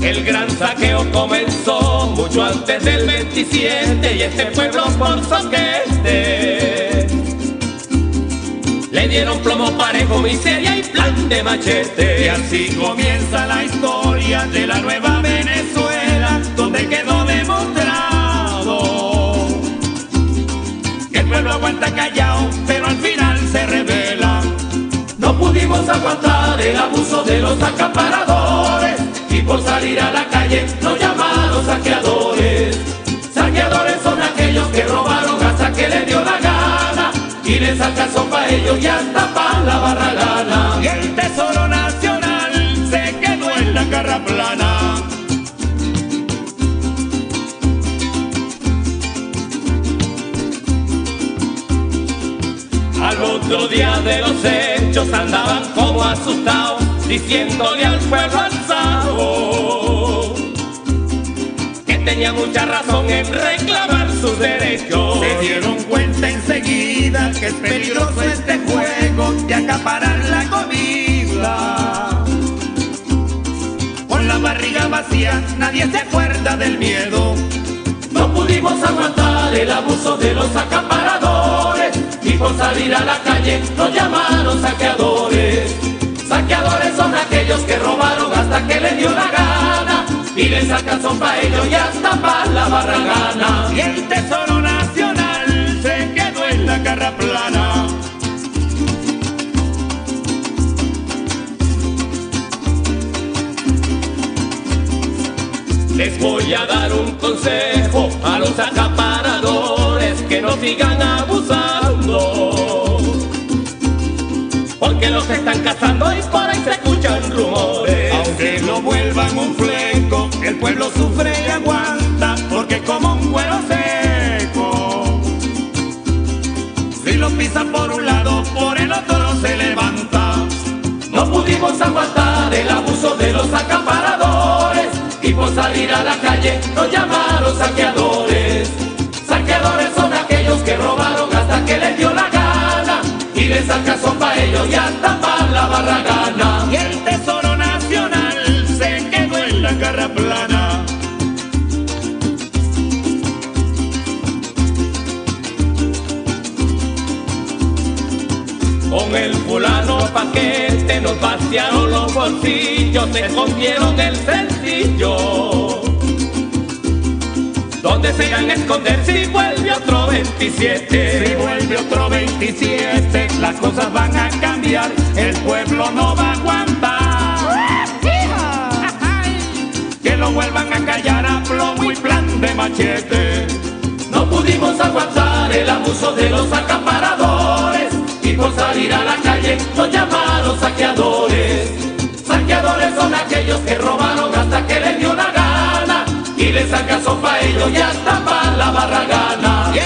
El gran saqueo comenzó mucho antes del 27 y este pueblo por soquete le dieron plomo parejo, miseria y plan de machete. Y así comienza la historia de la nueva Venezuela, donde quedó demostrado que el pueblo aguanta callado, pero al final se revela. No pudimos aguantar el abuso de los por salir a la calle nos llamaron saqueadores. Saqueadores son aquellos que robaron hasta que le dio la gana y les alcanzó para ellos y hasta para la barragana. El tesoro nacional se quedó en la carra plana. Al otro día de los hechos andaban como asustados, diciéndole al pueblo alzado tenía mucha razón en reclamar sus derechos. Se dieron cuenta enseguida que es peligroso este juego de acaparar la comida. Con la barriga vacía nadie se acuerda del miedo. No pudimos aguantar el abuso de los acaparadores y por salir a la calle nos llamaron saqueadores. Saqueadores son aquellos que robaron hasta que les dio la gana les alcanzó para ellos y hasta para la barragana. Y el tesoro nacional se quedó en la carra plana. Les voy a dar un consejo a los acaparadores que no sigan abusando. Porque los están cazando y por ahí se escuchan rumores. Aunque lo vuelvan un el pueblo sufre y aguanta, porque como un cuero seco. Si lo pisan por un lado, por el otro se levanta. No pudimos aguantar el abuso de los acaparadores y por salir a la calle nos llamaron saqueadores. Saqueadores son aquellos que robaron hasta que les dio la gana y les alcanzó Con el fulano paquete nos vaciaron los bolsillos, se escondieron el sencillo. ¿Dónde se irán a esconder si vuelve otro 27? Si vuelve otro 27, las cosas van a cambiar, el pueblo no va a aguantar. Que lo vuelvan a callar a plomo y plan de machete. No pudimos aguantar el abuso de los acaparadores por salir a la calle nos llamaron saqueadores. Saqueadores son aquellos que robaron hasta que les dio la gana y les alcanzó para ellos y hasta para la barragana. Y